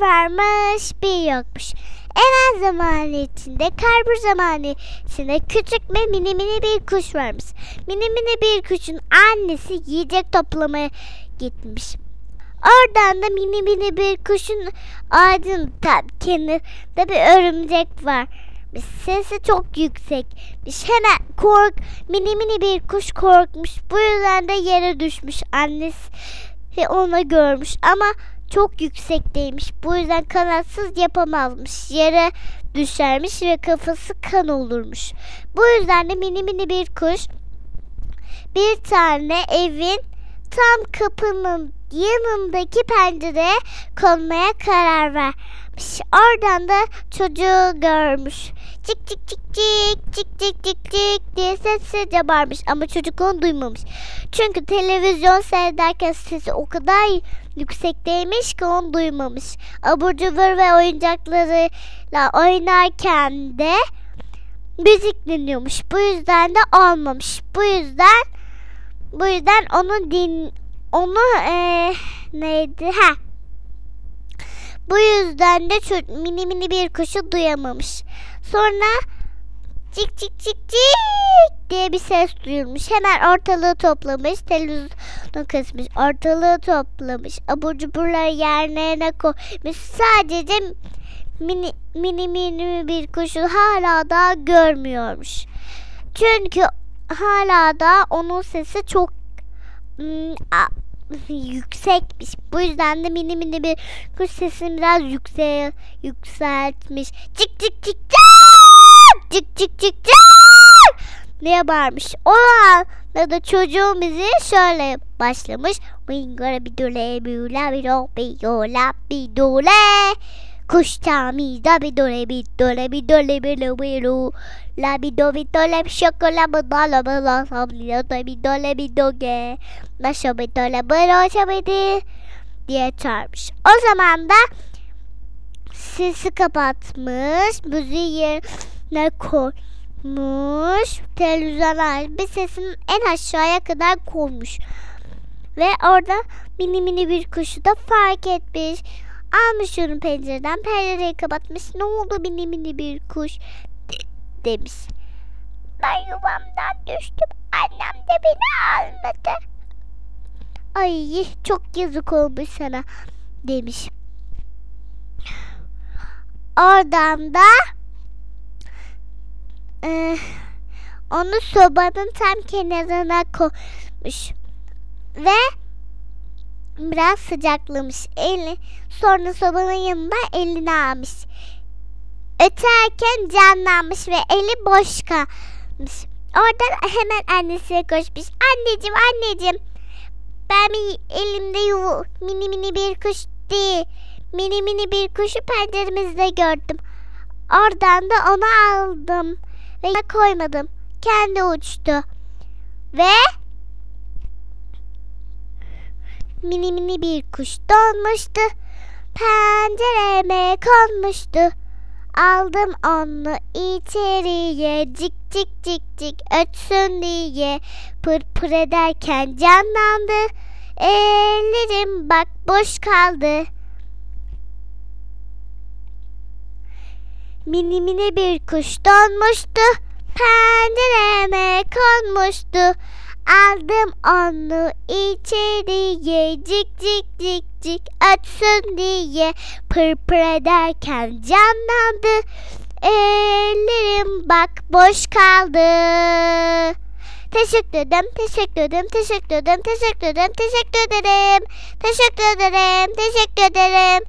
Varmış bir yokmuş. Evvel zamanı içinde, karbur zamanı içinde küçük ve mini mini bir kuş varmış. Mini mini bir kuşun annesi yiyecek toplamaya gitmiş. Oradan da mini mini bir kuşun ağacın tam kenarında bir örümcek var. Sesi çok yüksekmiş. Hemen kork mini mini bir kuş korkmuş. Bu yüzden de yere düşmüş. Annesi onu görmüş ama çok yüksekteymiş. Bu yüzden kanatsız yapamazmış. Yere düşermiş ve kafası kan olurmuş. Bu yüzden de mini mini bir kuş bir tane evin tam kapının yanındaki pencereye konmaya karar vermiş. Oradan da çocuğu görmüş. Cik cik cik cik cik cik cik cik diye sessizce bağırmış ama çocuk onu duymamış. Çünkü televizyon seyrederken sesi o kadar yüksekteymiş ki onu duymamış. Abur cubur ve oyuncaklarıyla oynarken de müzik dinliyormuş. Bu yüzden de olmamış. Bu yüzden bu yüzden onu din onu ee, neydi ha bu yüzden de çok mini mini bir kuşu duyamamış. Sonra cik cik cik cik diye bir ses duyulmuş. Hemen ortalığı toplamış. Televizyonu kısmış. Ortalığı toplamış. Abur cuburları yerlerine koymuş. Sadece mini mini mini bir kuşu hala da görmüyormuş. Çünkü hala da onun sesi çok a, yüksekmiş. Bu yüzden de mini mini bir kuş sesini biraz yüksel, yükseltmiş. Cik cik cik cik cik cik cik cik diye bağırmış. O anda da çocuğun bizi şöyle başlamış. Wingara bir dole bir la bir do bir yola bir dole. Kuş tamizda bir dole bir dole bir dole bir lo bir lo. La bir do bir dole bir şokola bir dole bir la sablio da bir dole bir doge. La şo bir dole bir lo şabidi diye çağırmış. O zaman da sesi kapatmış. Müziği yerine koymuş. Televizyona bir sesini en aşağıya kadar koymuş. Ve orada mini mini bir kuşu da fark etmiş. Almış onu pencereden pencereyi kapatmış. Ne oldu mini mini bir kuş demiş. Ben yuvamdan düştüm. Annem de beni almadı. Ay çok yazık olmuş sana demiş. Oradan da e, onu sobanın tam kenarına koymuş. Ve biraz sıcaklamış eli. Sonra sobanın yanında elini almış. Öterken canlanmış ve eli boş kalmış. Oradan hemen annesine koşmuş. Anneciğim anneciğim ben elimde yuvu mini mini bir kuş değil. Mini mini bir kuşu penceremizde gördüm. Oradan da onu aldım ve koymadım. Kendi uçtu. Ve mini mini bir kuş donmuştu. Pencereme konmuştu. Aldım onu içeriye cik cik cik cik ötsün diye pır pır ederken canlandı. Ellerim bak boş kaldı. Mini mini bir kuş donmuştu. Pencereme konmuştu. Aldım onu içeriye cik cik cik cik ötsün diye pır pır ederken canlandı. Ellerim bak boş kaldı. Teşekkür ederim, teşekkür ederim, teşekkür ederim, teşekkür ederim, teşekkür ederim, teşekkür ederim, teşekkür ederim.